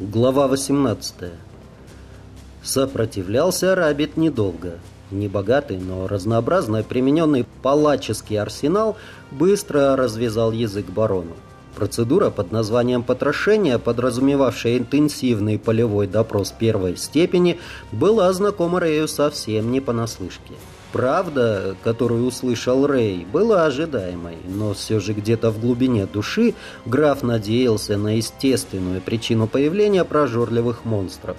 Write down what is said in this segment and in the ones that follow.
Глава 18 Сопротивлялся Рабит недолго. Небогатый, но разнообразно примененный палаческий арсенал быстро развязал язык барону. Процедура под названием потрошения, подразумевавшая интенсивный полевой допрос первой степени, была знакома Рэю совсем не понаслышке. Правда, которую услышал Рэй, была ожидаемой, но все же где-то в глубине души граф надеялся на естественную причину появления прожорливых монстров.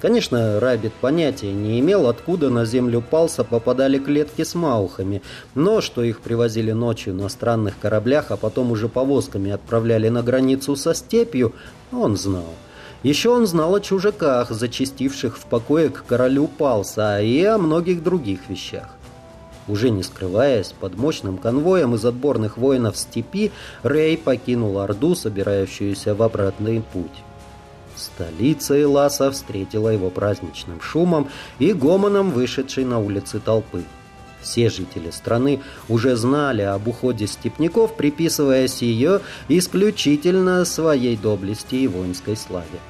Конечно, Рабит понятия не имел, откуда на землю Палса попадали клетки с маухами, но что их привозили ночью на странных кораблях, а потом уже повозками отправляли на границу со степью, он знал. Еще он знал о чужаках, зачастивших в покое к королю Палса, и о многих других вещах. Уже не скрываясь, под мощным конвоем из отборных воинов степи, Рэй покинул Орду, собирающуюся в обратный путь. Столица Эласа встретила его праздничным шумом и гомоном вышедшей на улицы толпы. Все жители страны уже знали об уходе степняков, приписывая ее исключительно своей доблести и воинской славе.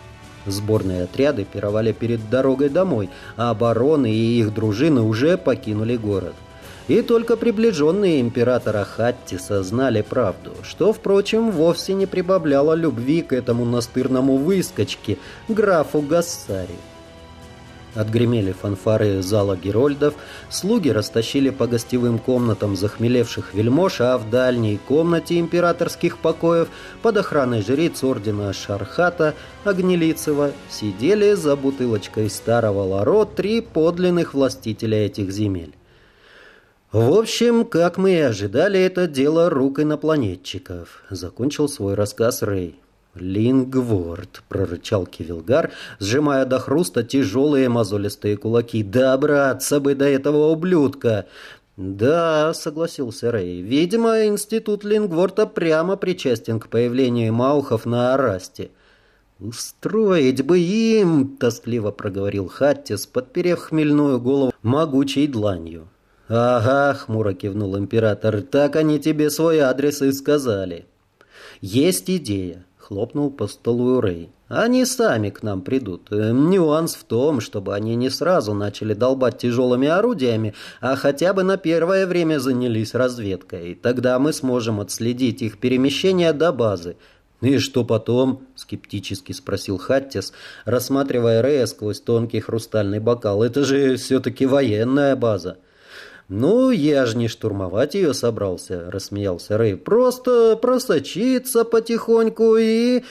Сборные отряды пировали перед дорогой домой, а обороны и их дружины уже покинули город. И только приближенные императора Хаттиса знали правду, что, впрочем, вовсе не прибавляло любви к этому настырному выскочке, графу Гассари. Отгремели фанфары зала герольдов, слуги растащили по гостевым комнатам захмелевших вельмож, а в дальней комнате императорских покоев под охраной жриц ордена Шархата Огнелицева сидели за бутылочкой старого ларо три подлинных властителя этих земель. В общем, как мы и ожидали, это дело рук инопланетчиков, закончил свой рассказ Рэй. «Лингворд», — прорычал Кивилгар, сжимая до хруста тяжелые мозолистые кулаки. «Добраться бы до этого ублюдка!» «Да», — согласился Рэй, — «видимо, институт Лингворта прямо причастен к появлению маухов на Арасте». «Устроить бы им!» — тоскливо проговорил Хаттис, подперев хмельную голову могучей дланью. «Ага», — хмуро кивнул император, — «так они тебе свой адрес и сказали». «Есть идея хлопнул по столу Рэй. «Они сами к нам придут. Э, нюанс в том, чтобы они не сразу начали долбать тяжелыми орудиями, а хотя бы на первое время занялись разведкой. Тогда мы сможем отследить их перемещение до базы. «И что потом?» — скептически спросил Хаттис, рассматривая Рэя сквозь тонкий хрустальный бокал. «Это же все-таки военная база». «Ну, я же не штурмовать ее собрался», — рассмеялся Рэй. «Просто просочиться потихоньку и...»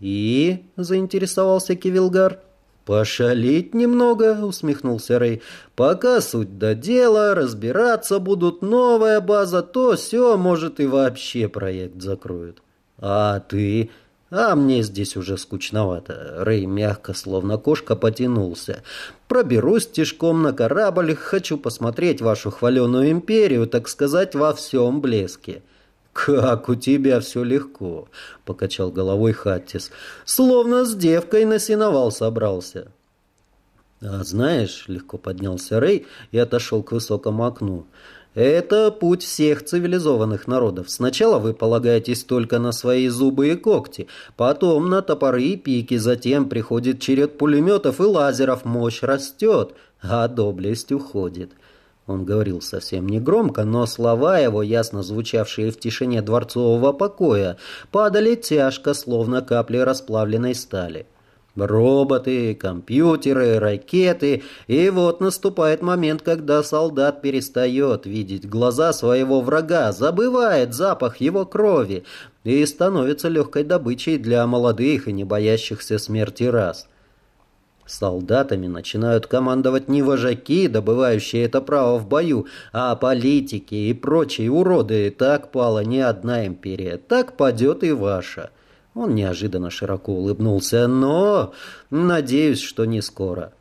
«И?» — заинтересовался Кивилгар. «Пошалить немного», — усмехнулся Рэй. «Пока суть до дела, разбираться будут, новая база, то все, может, и вообще проект закроют». «А ты?» А мне здесь уже скучновато. Рэй мягко, словно кошка, потянулся. Проберусь тишком на корабль, хочу посмотреть вашу хваленую империю, так сказать, во всем блеске. «Как у тебя все легко!» — покачал головой Хаттис. «Словно с девкой на сеновал собрался». «А знаешь...» — легко поднялся Рэй и отошел к высокому окну. Это путь всех цивилизованных народов. Сначала вы полагаетесь только на свои зубы и когти, потом на топоры и пики, затем приходит черед пулеметов и лазеров, мощь растет, а доблесть уходит. Он говорил совсем негромко, но слова его, ясно звучавшие в тишине дворцового покоя, падали тяжко, словно капли расплавленной стали. Роботы, компьютеры, ракеты. И вот наступает момент, когда солдат перестает видеть глаза своего врага, забывает запах его крови и становится легкой добычей для молодых и не боящихся смерти рас. Солдатами начинают командовать не вожаки, добывающие это право в бою, а политики и прочие уроды. Так пала не одна империя, так падет и ваша. Он неожиданно широко улыбнулся. «Но надеюсь, что не скоро».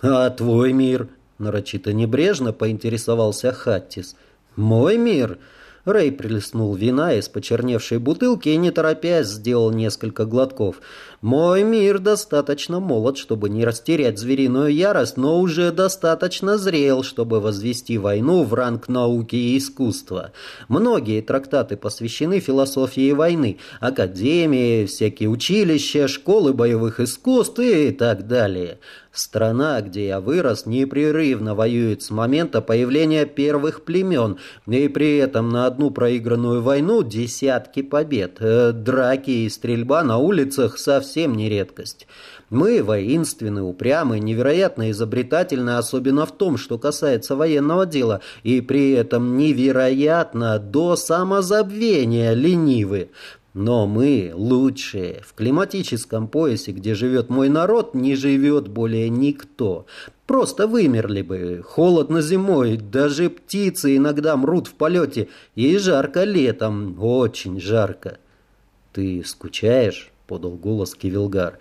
«А твой мир?» — нарочито небрежно поинтересовался Хаттис. «Мой мир? Рэй прилеснул вина из почерневшей бутылки и, не торопясь, сделал несколько глотков. «Мой мир достаточно молод, чтобы не растерять звериную ярость, но уже достаточно зрел, чтобы возвести войну в ранг науки и искусства. Многие трактаты посвящены философии войны, академии, всякие училища, школы боевых искусств и так далее. Страна, где я вырос, непрерывно воюет с момента появления первых племен, и при этом на одну проигранную войну десятки побед. Э, драки и стрельба на улицах совсем не редкость. Мы воинственны, упрямы, невероятно изобретательны, особенно в том, что касается военного дела, и при этом невероятно до самозабвения ленивы. Но мы лучшие. В климатическом поясе, где живет мой народ, не живет более никто. Просто вымерли бы. Холодно зимой, даже птицы иногда мрут в полете. И жарко летом, очень жарко. «Ты скучаешь?» — подал голос Кивилгар.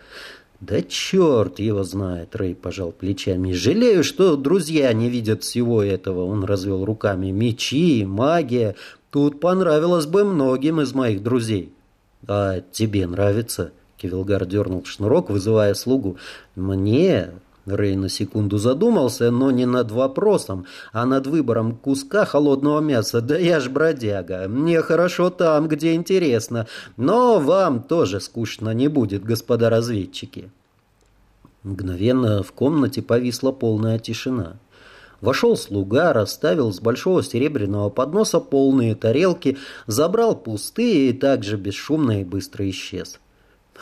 «Да черт его знает!» — Рэй пожал плечами. «Жалею, что друзья не видят всего этого!» Он развел руками. «Мечи, магия. Тут понравилось бы многим из моих друзей». «А тебе нравится?» Кивилгар дернул шнурок, вызывая слугу. «Мне...» Рэй на секунду задумался, но не над вопросом, а над выбором куска холодного мяса. «Да я ж бродяга. Мне хорошо там, где интересно. Но вам тоже скучно не будет, господа разведчики». Мгновенно в комнате повисла полная тишина. Вошел слуга, расставил с большого серебряного подноса полные тарелки, забрал пустые и также бесшумно и быстро исчез.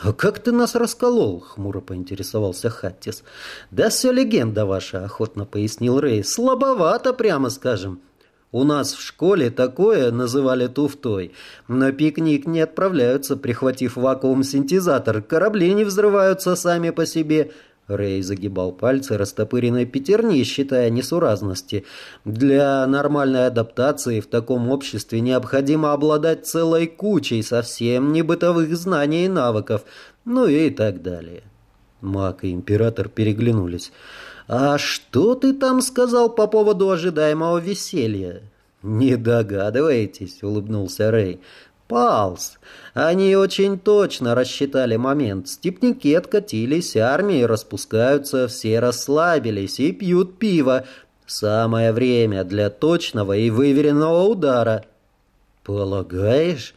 «А как ты нас расколол?» — хмуро поинтересовался Хаттис. «Да все легенда ваша», — охотно пояснил Рэй. «Слабовато, прямо скажем. У нас в школе такое называли туфтой. На пикник не отправляются, прихватив вакуум-синтезатор. Корабли не взрываются сами по себе. Рэй загибал пальцы растопыренной пятерни, считая несуразности. Для нормальной адаптации в таком обществе необходимо обладать целой кучей совсем не бытовых знаний и навыков, ну и так далее. Маг и император переглянулись. «А что ты там сказал по поводу ожидаемого веселья?» «Не догадываетесь», — улыбнулся Рэй. Палс. Они очень точно рассчитали момент. Степники откатились, армии распускаются, все расслабились и пьют пиво. Самое время для точного и выверенного удара. «Полагаешь?»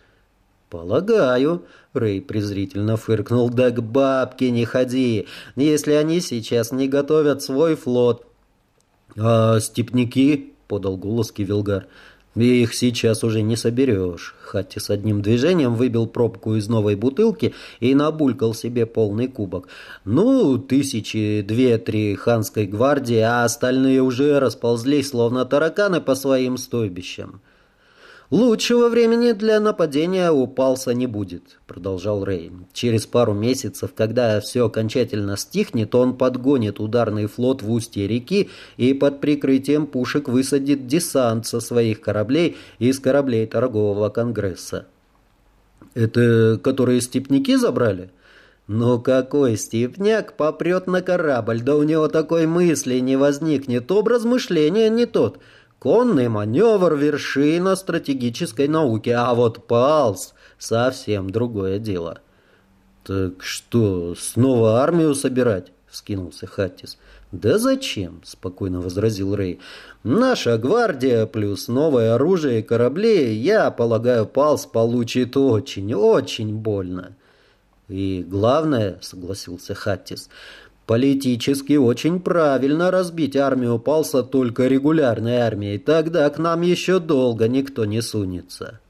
«Полагаю», — Рэй презрительно фыркнул. «Да к бабке не ходи, если они сейчас не готовят свой флот». «А степники?» — подал голос Кивилгар. И их сейчас уже не соберешь. Хатти с одним движением выбил пробку из новой бутылки и набулькал себе полный кубок. Ну, тысячи две-три ханской гвардии, а остальные уже расползлись, словно тараканы по своим стойбищам. «Лучшего времени для нападения у Палса не будет», — продолжал Рей. «Через пару месяцев, когда все окончательно стихнет, он подгонит ударный флот в устье реки и под прикрытием пушек высадит десант со своих кораблей из кораблей торгового конгресса». «Это которые степняки забрали?» «Ну какой степняк попрет на корабль? Да у него такой мысли не возникнет, образ мышления не тот». Конный маневр – вершина стратегической науки, а вот палс – совсем другое дело. «Так что, снова армию собирать?» – вскинулся Хаттис. «Да зачем?» – спокойно возразил Рэй. «Наша гвардия плюс новое оружие и корабли, я полагаю, Палс получит очень, очень больно». «И главное», – согласился Хаттис, – Политически очень правильно разбить армию Палса только регулярной армией. Тогда к нам еще долго никто не сунется.